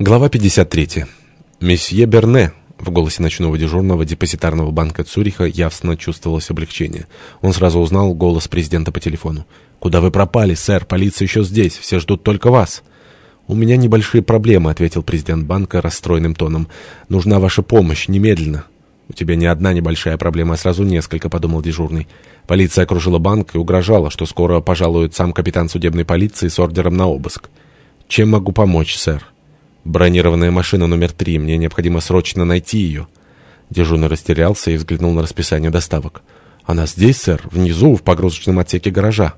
Глава 53. «Месье Берне», в голосе ночного дежурного депозитарного банка Цюриха явственно чувствовалось облегчение. Он сразу узнал голос президента по телефону. «Куда вы пропали, сэр? Полиция еще здесь. Все ждут только вас». «У меня небольшие проблемы», — ответил президент банка расстроенным тоном. «Нужна ваша помощь. Немедленно». «У тебя не одна небольшая проблема, а сразу несколько», — подумал дежурный. Полиция окружила банк и угрожала, что скоро пожалует сам капитан судебной полиции с ордером на обыск. «Чем могу помочь, сэр?» «Бронированная машина номер три. Мне необходимо срочно найти ее». Дежурный растерялся и взглянул на расписание доставок. «Она здесь, сэр, внизу, в погрузочном отсеке гаража».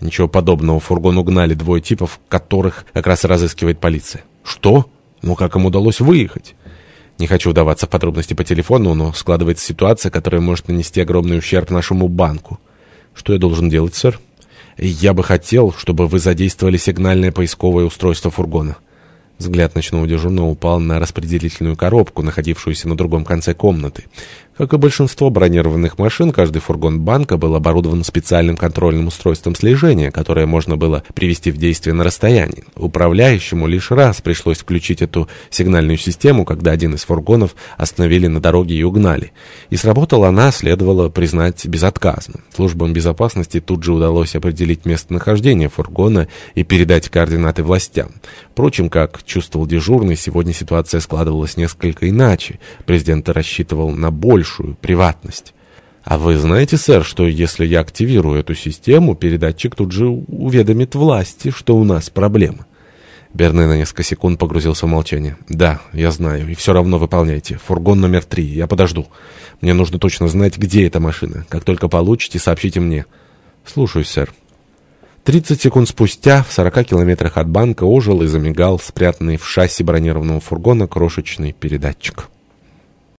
Ничего подобного. Фургон угнали двое типов, которых как раз разыскивает полиция. «Что? Ну как им удалось выехать?» Не хочу удаваться в подробности по телефону, но складывается ситуация, которая может нанести огромный ущерб нашему банку. Что я должен делать, сэр? Я бы хотел, чтобы вы задействовали сигнальное поисковое устройство фургона. Взгляд ночного дежурного упал на распределительную коробку, находившуюся на другом конце комнаты. Как и большинство бронированных машин, каждый фургон банка был оборудован специальным контрольным устройством слежения, которое можно было привести в действие на расстоянии. Управляющему лишь раз пришлось включить эту сигнальную систему, когда один из фургонов остановили на дороге и угнали. И сработала она, следовало признать, безотказно. Службам безопасности тут же удалось определить местонахождение фургона и передать координаты властям. Впрочем, как чувствовал дежурный, сегодня ситуация складывалась несколько иначе. Президент рассчитывал на больше большую приватность. А вы знаете, сэр, что если я активирую эту систему, передатчик тут же уведомит власти, что у нас проблема? Берне на несколько секунд погрузился в молчание. «Да, я знаю, и все равно выполняйте. Фургон номер три, я подожду. Мне нужно точно знать, где эта машина. Как только получите, сообщите мне». «Слушаюсь, сэр». Тридцать секунд спустя в сорока километрах от банка ожил и замигал спрятанный в шасси бронированного фургона крошечный передатчик.